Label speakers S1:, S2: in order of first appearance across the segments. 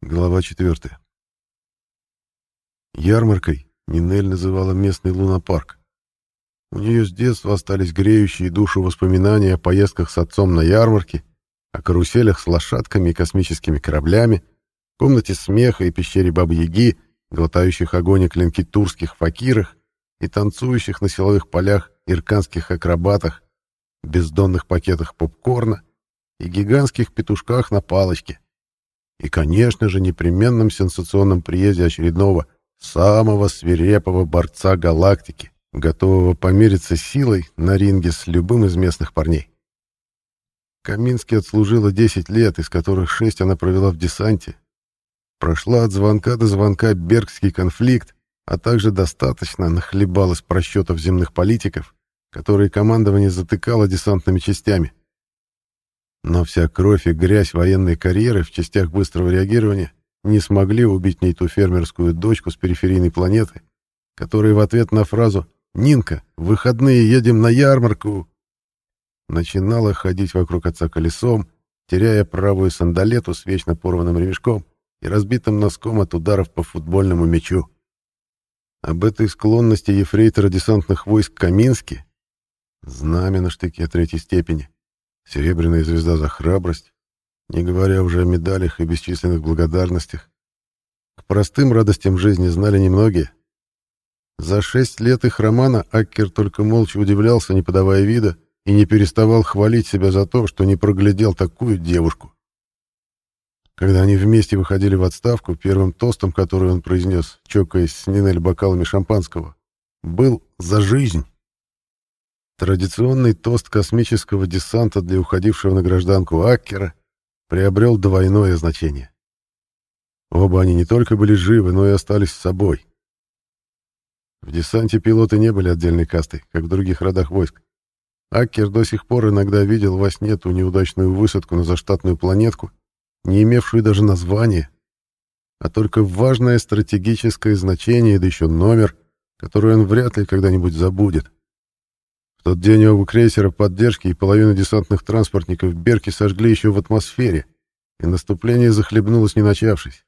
S1: Глава 4. Ярмаркой Нинель называла местный лунопарк. У нее с детства остались греющие душу воспоминания о поездках с отцом на ярмарке, о каруселях с лошадками и космическими кораблями, комнате смеха и пещере Бабы-Яги, глотающих огонь и клинки турских факирах и танцующих на силовых полях ирканских акробатах, бездонных пакетах попкорна и гигантских петушках на палочке — и, конечно же, непременном сенсационном приезде очередного самого свирепого борца галактики, готового помериться силой на ринге с любым из местных парней. Камински отслужила 10 лет, из которых 6 она провела в десанте. Прошла от звонка до звонка Бергский конфликт, а также достаточно нахлебалась просчетов земных политиков, которые командование затыкало десантными частями. Но вся кровь и грязь военной карьеры в частях быстрого реагирования не смогли убить ни ту фермерскую дочку с периферийной планеты, которая в ответ на фразу «Нинка, в выходные едем на ярмарку!» начинала ходить вокруг отца колесом, теряя правую сандалету с вечно порванным ремешком и разбитым носком от ударов по футбольному мячу. Об этой склонности ефрейтора десантных войск Камински, знамя на штыке третьей степени, Серебряная звезда за храбрость, не говоря уже о медалях и бесчисленных благодарностях. К простым радостям жизни знали немногие. За шесть лет их романа Аккер только молча удивлялся, не подавая вида, и не переставал хвалить себя за то, что не проглядел такую девушку. Когда они вместе выходили в отставку, первым тостом, который он произнес, чокаясь с Нинель бокалами шампанского, был «За жизнь». Традиционный тост космического десанта для уходившего на гражданку Аккера приобрел двойное значение. Оба они не только были живы, но и остались с собой. В десанте пилоты не были отдельной кастой, как в других родах войск. Аккер до сих пор иногда видел во сне ту неудачную высадку на заштатную планетку, не имевшую даже названия, а только важное стратегическое значение, да еще номер, который он вряд ли когда-нибудь забудет. В тот день оба крейсера поддержки и половину десантных транспортников Берки сожгли еще в атмосфере, и наступление захлебнулось не начавшись.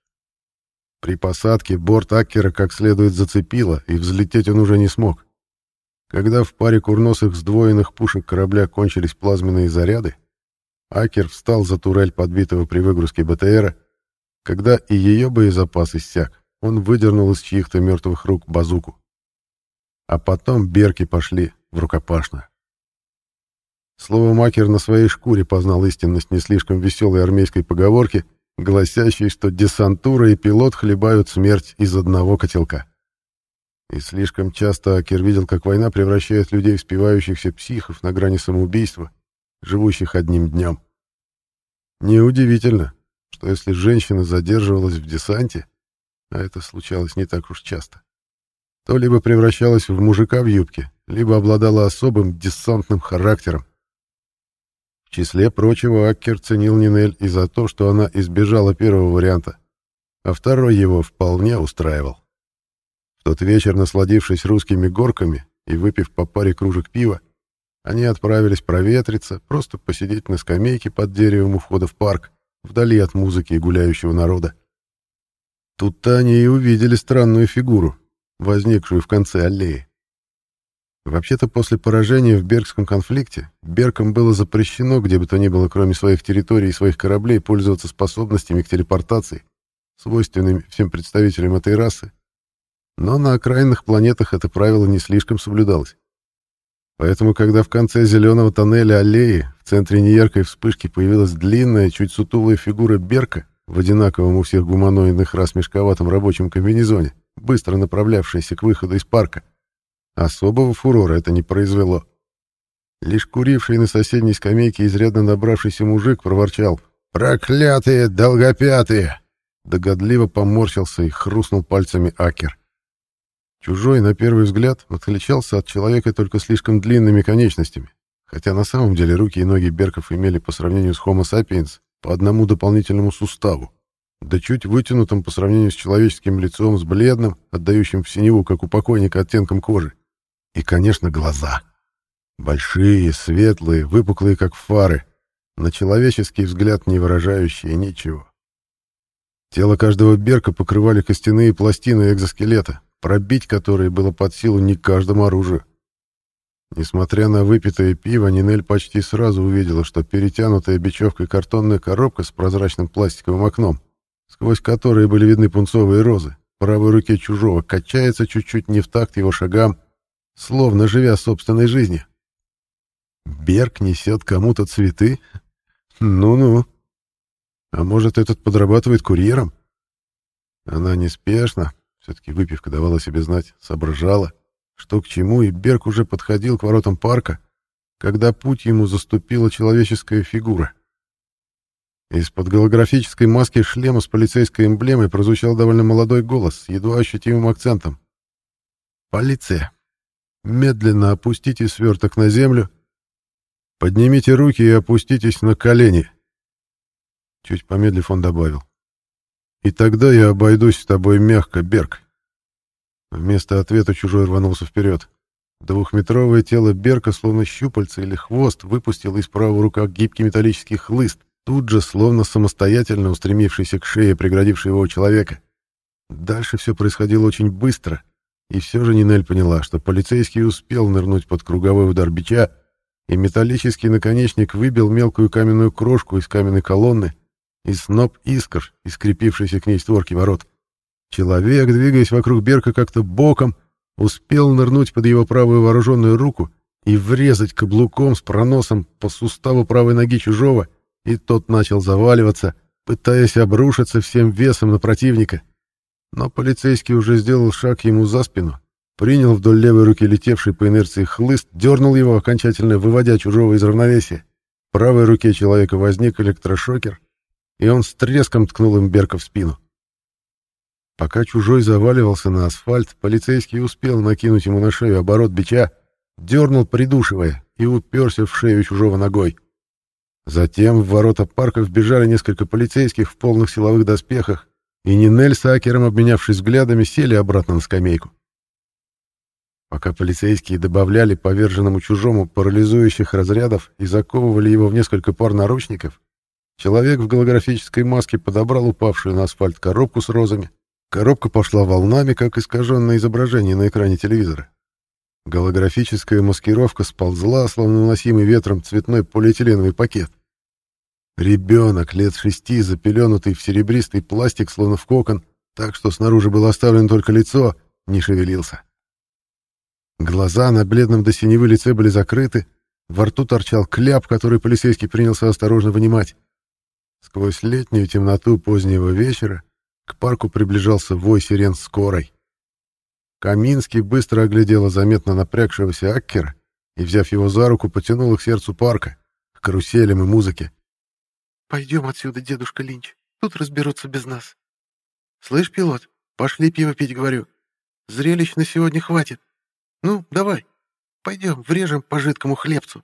S1: При посадке борт Аккера как следует зацепило, и взлететь он уже не смог. Когда в паре курносых сдвоенных пушек корабля кончились плазменные заряды, Акер встал за турель подбитого при выгрузке БТРа. Когда и ее боезапас иссяк, он выдернул из чьих-то мертвых рук базуку. А потом берки пошли в рукопашную. Слово Макер на своей шкуре познал истинность не слишком веселой армейской поговорки, гласящей, что десантура и пилот хлебают смерть из одного котелка. И слишком часто Акер видел, как война превращает людей в спивающихся психов на грани самоубийства, живущих одним днем. Неудивительно, что если женщина задерживалась в десанте, а это случалось не так уж часто, то либо превращалась в мужика в юбке, либо обладала особым десантным характером. В числе прочего Аккер ценил Нинель и за то, что она избежала первого варианта, а второй его вполне устраивал. В тот вечер, насладившись русскими горками и выпив по паре кружек пива, они отправились проветриться, просто посидеть на скамейке под деревом у входа в парк, вдали от музыки и гуляющего народа. Тут-то они и увидели странную фигуру, возникшую в конце аллеи. Вообще-то после поражения в Бергском конфликте Беркам было запрещено где бы то ни было, кроме своих территорий и своих кораблей, пользоваться способностями к телепортации, свойственными всем представителям этой расы. Но на окраинных планетах это правило не слишком соблюдалось. Поэтому, когда в конце зеленого тоннеля аллеи в центре неяркой вспышки появилась длинная, чуть сутулая фигура Берка в одинаковом у всех гуманоидных рас мешковатом рабочем комбинезоне, быстро направлявшаяся к выходу из парка, Особого фурора это не произвело. Лишь куривший на соседней скамейке изрядно набравшийся мужик проворчал «Проклятые долгопятые!» Догодливо поморщился и хрустнул пальцами Акер. Чужой, на первый взгляд, отличался от человека только слишком длинными конечностями, хотя на самом деле руки и ноги Берков имели по сравнению с Homo sapiens по одному дополнительному суставу, да чуть вытянутым по сравнению с человеческим лицом, с бледным, отдающим в синеву, как у покойника, оттенком кожи. И, конечно, глаза. Большие, светлые, выпуклые, как фары, на человеческий взгляд не выражающие ничего. Тело каждого берка покрывали костяные пластины экзоскелета, пробить которые было под силу не каждому оружию. Несмотря на выпитое пиво, Нинель почти сразу увидела, что перетянутая бечевкой картонная коробка с прозрачным пластиковым окном, сквозь которые были видны пунцовые розы, в правой руке чужого качается чуть-чуть не в такт его шагам, словно живя собственной жизнью. Берг несет кому-то цветы? Ну-ну. А может, этот подрабатывает курьером? Она неспешно, все-таки выпивка давала себе знать, соображала, что к чему, и Берг уже подходил к воротам парка, когда путь ему заступила человеческая фигура. Из-под голографической маски шлема с полицейской эмблемой прозвучал довольно молодой голос с едва ощутимым акцентом. «Полиция! Медленно опустите сверток на землю, поднимите руки и опуститесь на колени!» Чуть помедлив он добавил. «И тогда я обойдусь с тобой мягко, Берг». Вместо ответа чужой рванулся вперед. Двухметровое тело Берка, словно щупальца или хвост, выпустило из правого рука гибкий металлический хлыст, тут же, словно самостоятельно устремившийся к шее преградившего его человека. Дальше все происходило очень быстро, и все же Нинель поняла, что полицейский успел нырнуть под круговой удар бича, и металлический наконечник выбил мелкую каменную крошку из каменной колонны и сноп искр, искрепившийся к ней створки ворот. Человек, двигаясь вокруг Берка как-то боком, успел нырнуть под его правую вооруженную руку и врезать каблуком с проносом по суставу правой ноги чужого, и тот начал заваливаться, пытаясь обрушиться всем весом на противника. Но полицейский уже сделал шаг ему за спину, принял вдоль левой руки летевший по инерции хлыст, дернул его, окончательно выводя чужого из равновесия. В правой руке человека возник электрошокер, и он с треском ткнул им Берка в спину. Пока чужой заваливался на асфальт, полицейский успел накинуть ему на шею оборот бича, дернул, придушивая, и уперся в шею чужого ногой. Затем в ворота парка вбежали несколько полицейских в полных силовых доспехах, и Нинель с Акером, обменявшись взглядами, сели обратно на скамейку. Пока полицейские добавляли поверженному чужому парализующих разрядов и заковывали его в несколько пар наручников, человек в голографической маске подобрал упавшую на асфальт коробку с розами, Коробка пошла волнами, как искаженное изображение на экране телевизора. Голографическая маскировка сползла, словно уносимый ветром цветной полиэтиленовый пакет. Ребенок лет шести, запеленутый в серебристый пластик, словно в кокон, так что снаружи было оставлено только лицо, не шевелился. Глаза на бледном до синевы лице были закрыты, во рту торчал кляп, который полицейский принялся осторожно вынимать. Сквозь летнюю темноту позднего вечера к парку приближался вой сирен скорой. Каминский быстро оглядела заметно напрягшегося Аккера и, взяв его за руку, потянула к сердцу парка, к каруселям и музыке.
S2: «Пойдем отсюда, дедушка Линч. Тут разберутся без нас. Слышь, пилот, пошли пиво пить, говорю. Зрелищ на сегодня хватит. Ну, давай, пойдем, врежем по жидкому хлебцу».